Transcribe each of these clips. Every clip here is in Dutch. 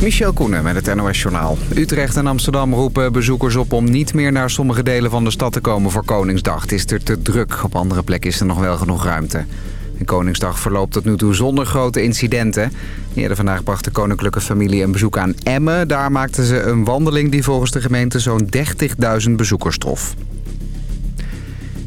Michel Koenen met het NOS-journaal. Utrecht en Amsterdam roepen bezoekers op om niet meer naar sommige delen van de stad te komen voor Koningsdag. Het is er te druk. Op andere plekken is er nog wel genoeg ruimte. En Koningsdag verloopt tot nu toe zonder grote incidenten. Eerder vandaag bracht de koninklijke familie een bezoek aan Emmen. Daar maakten ze een wandeling die volgens de gemeente zo'n 30.000 bezoekers trof.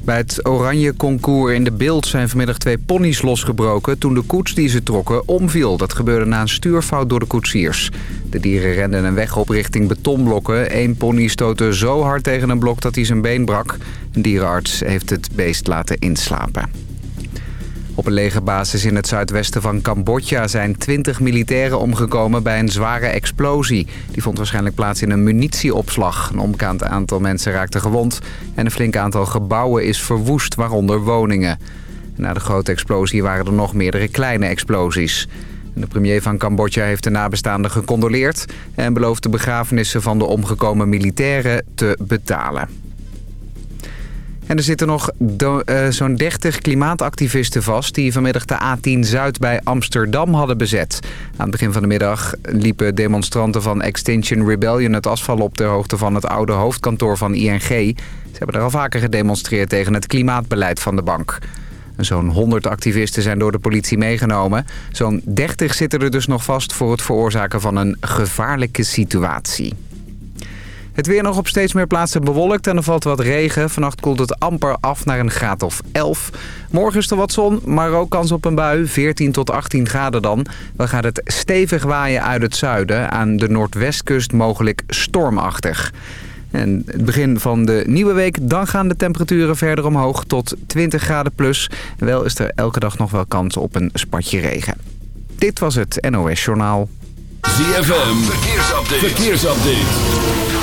Bij het Oranje Concours in de Beeld zijn vanmiddag twee ponies losgebroken... toen de koets die ze trokken omviel. Dat gebeurde na een stuurfout door de koetsiers. De dieren renden een weg op richting betonblokken. Eén pony stootte zo hard tegen een blok dat hij zijn been brak. Een dierenarts heeft het beest laten inslapen. Op een legerbasis in het zuidwesten van Cambodja zijn 20 militairen omgekomen bij een zware explosie. Die vond waarschijnlijk plaats in een munitieopslag. Een onbekend aantal mensen raakte gewond en een flink aantal gebouwen is verwoest, waaronder woningen. Na de grote explosie waren er nog meerdere kleine explosies. De premier van Cambodja heeft de nabestaanden gecondoleerd... en belooft de begrafenissen van de omgekomen militairen te betalen. En er zitten nog uh, zo'n 30 klimaatactivisten vast... die vanmiddag de A10 Zuid bij Amsterdam hadden bezet. Aan het begin van de middag liepen demonstranten van Extinction Rebellion... het asfalt op ter hoogte van het oude hoofdkantoor van ING. Ze hebben er al vaker gedemonstreerd tegen het klimaatbeleid van de bank. Zo'n 100 activisten zijn door de politie meegenomen. Zo'n 30 zitten er dus nog vast voor het veroorzaken van een gevaarlijke situatie. Het weer nog op steeds meer plaatsen bewolkt en er valt wat regen. Vannacht koelt het amper af naar een graad of 11. Morgen is er wat zon, maar ook kans op een bui. 14 tot 18 graden dan. Dan gaat het stevig waaien uit het zuiden. Aan de noordwestkust mogelijk stormachtig. En het begin van de nieuwe week, dan gaan de temperaturen verder omhoog tot 20 graden plus. Wel is er elke dag nog wel kans op een spatje regen. Dit was het NOS Journaal. ZFM, verkeersupdate. verkeersupdate.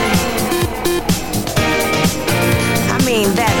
That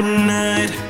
Tonight. night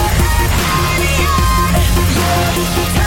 Thank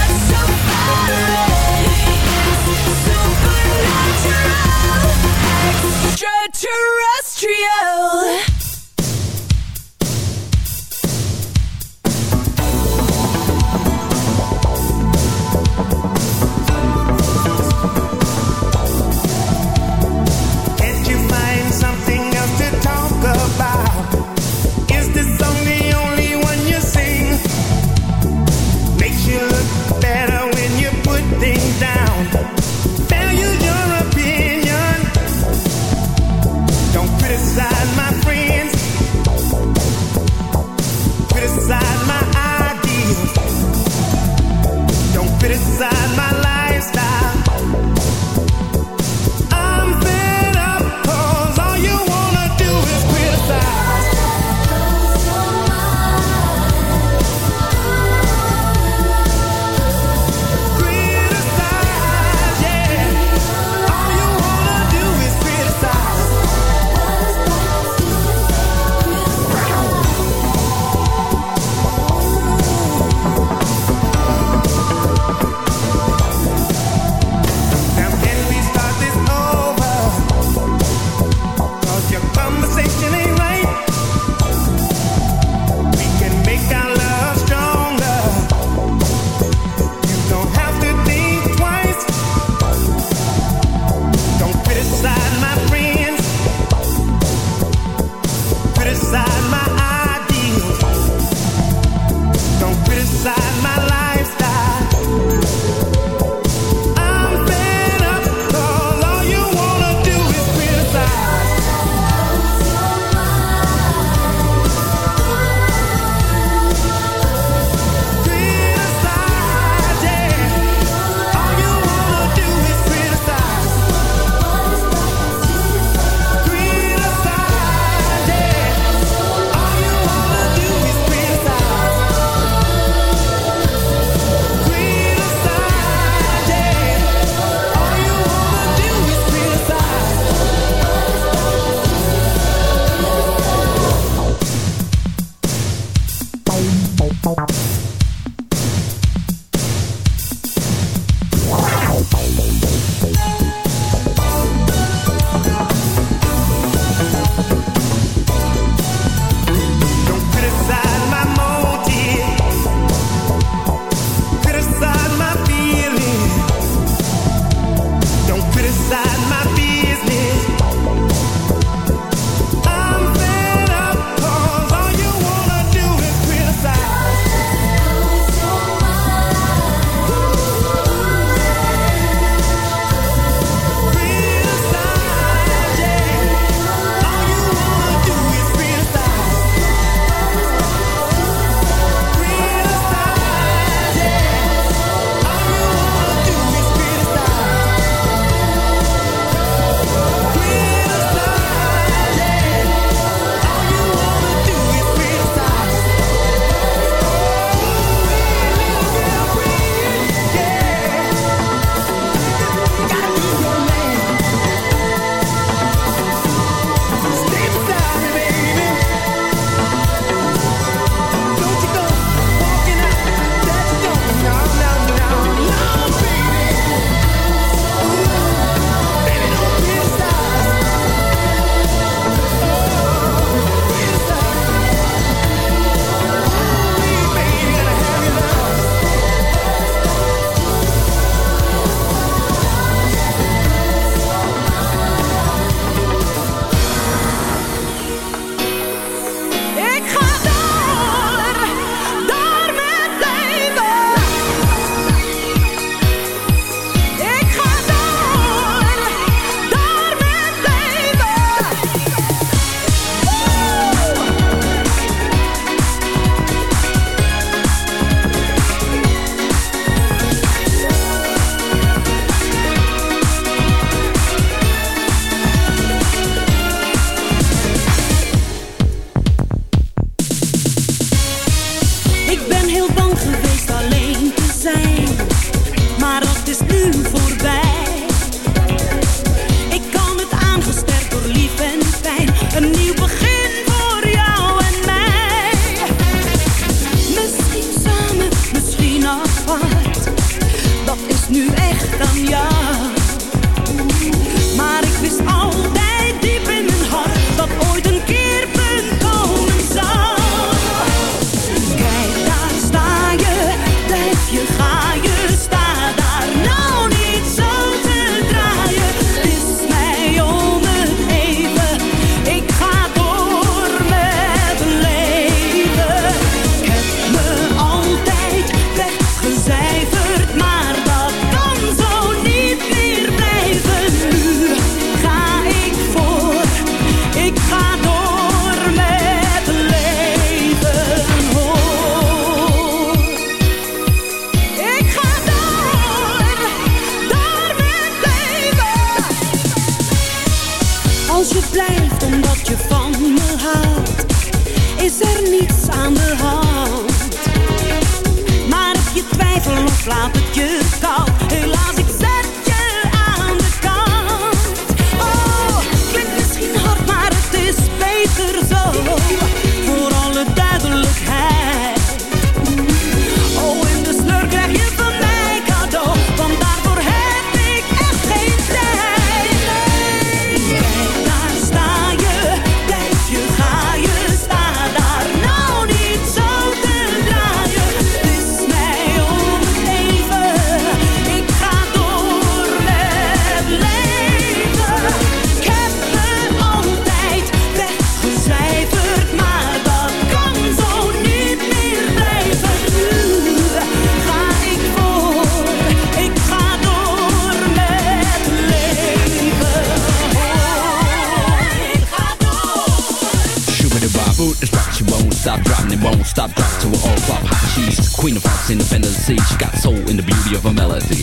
stop dropping, it won't stop dropping. to an all flop. She's queen of hearts, the sea. She got soul in the beauty of her melody.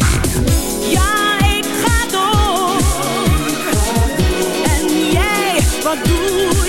Ja, ik ga door. En jij, wat doe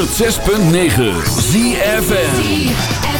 106.9 ZFN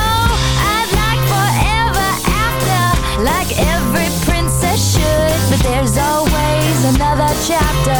Every princess should. But there's always another chapter,